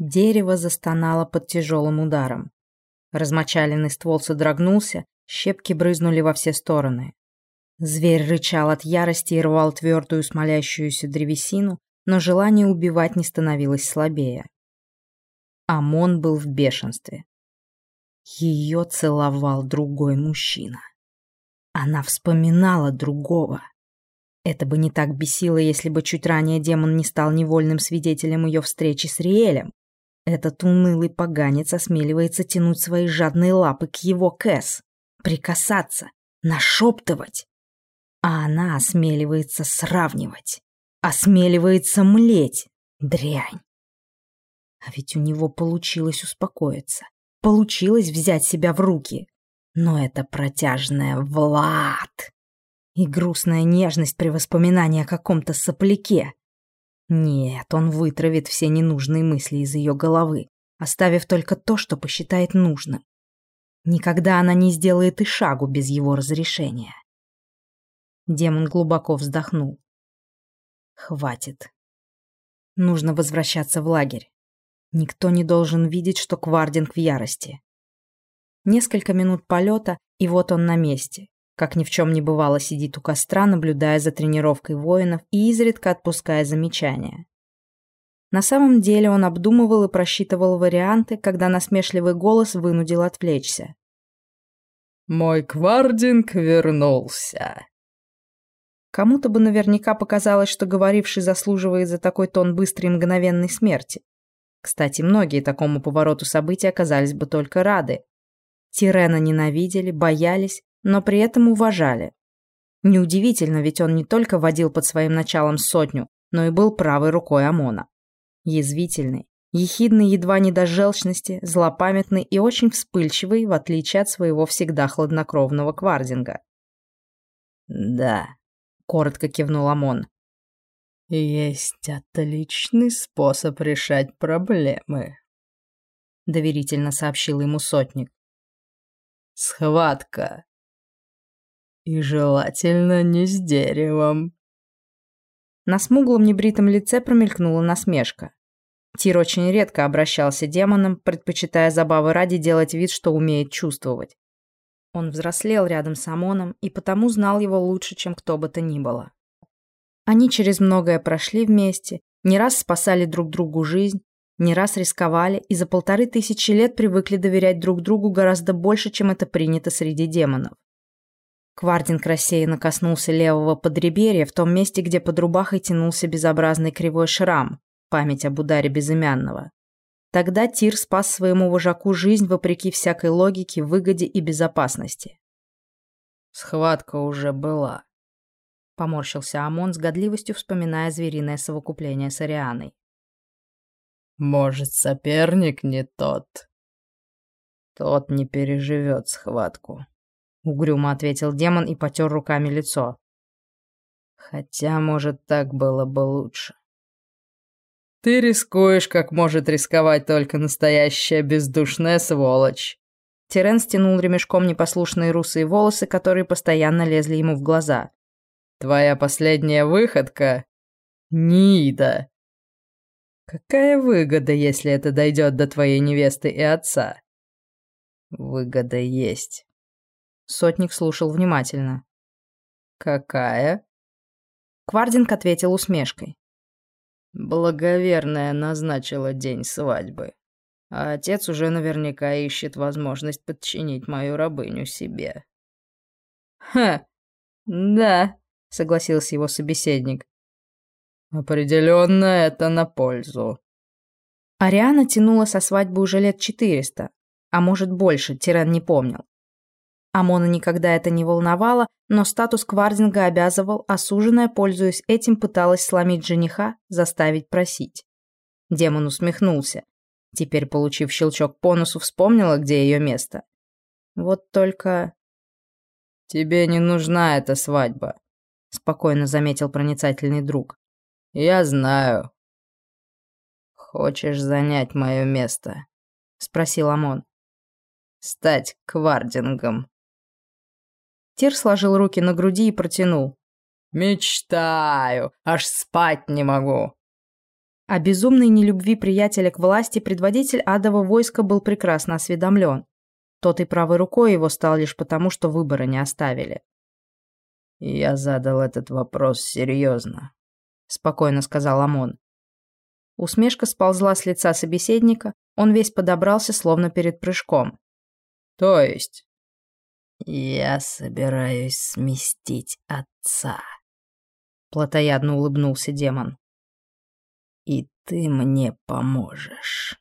Дерево застонало под тяжелым ударом. Размочаленный ствол содрогнулся, щепки брызнули во все стороны. Зверь рычал от ярости и рвал твердую смолящуюся древесину, но желание убивать не становилось слабее. Амон был в бешенстве. Ее целовал другой мужчина. Она вспоминала другого. Это бы не так бесило, если бы чуть ранее демон не стал невольным свидетелем ее встречи с Риэлем. Этот унылый поганец осмеливается тянуть свои жадные лапы к его Кэс, прикасаться, нашептывать. А она осмеливается сравнивать, осмеливается млеть. Дрянь. А ведь у него получилось успокоиться. Получилось взять себя в руки. Но это протяжная Влад. И грустная нежность при воспоминании о каком-то сопляке. Нет, он вытравит все ненужные мысли из ее головы, оставив только то, что посчитает нужным. Никогда она не сделает и шагу без его разрешения. Демон глубоко вздохнул. Хватит. Нужно возвращаться в лагерь. Никто не должен видеть, что Квардинг в ярости. Несколько минут полета, и вот он на месте. Как ни в чем не бывало, сидит у костра, наблюдая за тренировкой воинов и изредка отпуская замечания. На самом деле он обдумывал и просчитывал варианты, когда насмешливый голос вынудил отвлечься. «Мой Квардинг вернулся!» Кому-то бы наверняка показалось, что говоривший заслуживает за такой тон быстрой и мгновенной смерти. Кстати, многие такому повороту событий оказались бы только рады. Тирена ненавидели, боялись, но при этом уважали. Неудивительно, ведь он не только водил под своим началом сотню, но и был правой рукой ОМОНа. Язвительный, ехидный едва не до желчности, злопамятный и очень вспыльчивый, в отличие от своего всегда хладнокровного Квардинга. «Да», — коротко кивнул ОМОН. «Есть отличный способ решать проблемы», — доверительно сообщил ему сотник. «Схватка. И желательно не с деревом». На смуглом небритом лице промелькнула насмешка. Тир очень редко обращался демоном, предпочитая забавы ради делать вид, что умеет чувствовать. Он взрослел рядом с Амоном и потому знал его лучше, чем кто бы то ни было. Они через многое прошли вместе, не раз спасали друг другу жизнь, не раз рисковали и за полторы тысячи лет привыкли доверять друг другу гораздо больше, чем это принято среди демонов. Квардинг рассеянно коснулся левого подреберья в том месте, где под рубахой тянулся безобразный кривой шрам, память об ударе безымянного. Тогда Тир спас своему вожаку жизнь вопреки всякой логике, выгоде и безопасности. Схватка уже была. Поморщился Амон с годливостью, вспоминая звериное совокупление с Арианой. «Может, соперник не тот?» «Тот не переживет схватку», — угрюмо ответил демон и потер руками лицо. «Хотя, может, так было бы лучше». «Ты рискуешь, как может рисковать только настоящая бездушная сволочь». Терен стянул ремешком непослушные русые волосы, которые постоянно лезли ему в глаза. Твоя последняя выходка — Нида. Какая выгода, если это дойдет до твоей невесты и отца? Выгода есть. Сотник слушал внимательно. Какая? Квардинг ответил усмешкой. Благоверная назначила день свадьбы. А отец уже наверняка ищет возможность подчинить мою рабыню себе. Ха, да, согласился его собеседник. Определенно это на пользу. Ариана тянула со свадьбы уже лет четыреста, а может больше, Тирен не помнил. Амона никогда это не волновало, но статус Квардинга обязывал, суженая, пользуясь этим, пыталась сломить жениха, заставить просить. Демон усмехнулся. Теперь, получив щелчок по носу, вспомнила, где ее место. Вот только... «Тебе не нужна эта свадьба», — спокойно заметил проницательный друг. «Я знаю». «Хочешь занять мое место?» — спросил Амон. «Стать квардингом». Тир сложил руки на груди и протянул. «Мечтаю, аж спать не могу». О безумной нелюбви приятеля к власти предводитель адового войска был прекрасно осведомлен. Тот и правой рукой его стал лишь потому, что выбора не оставили. «Я задал этот вопрос серьезно», — спокойно сказал Амон. Усмешка сползла с лица собеседника, он весь подобрался, словно перед прыжком. «То есть?» «Я собираюсь сместить отца», — плотоядно улыбнулся демон. «И ты мне поможешь».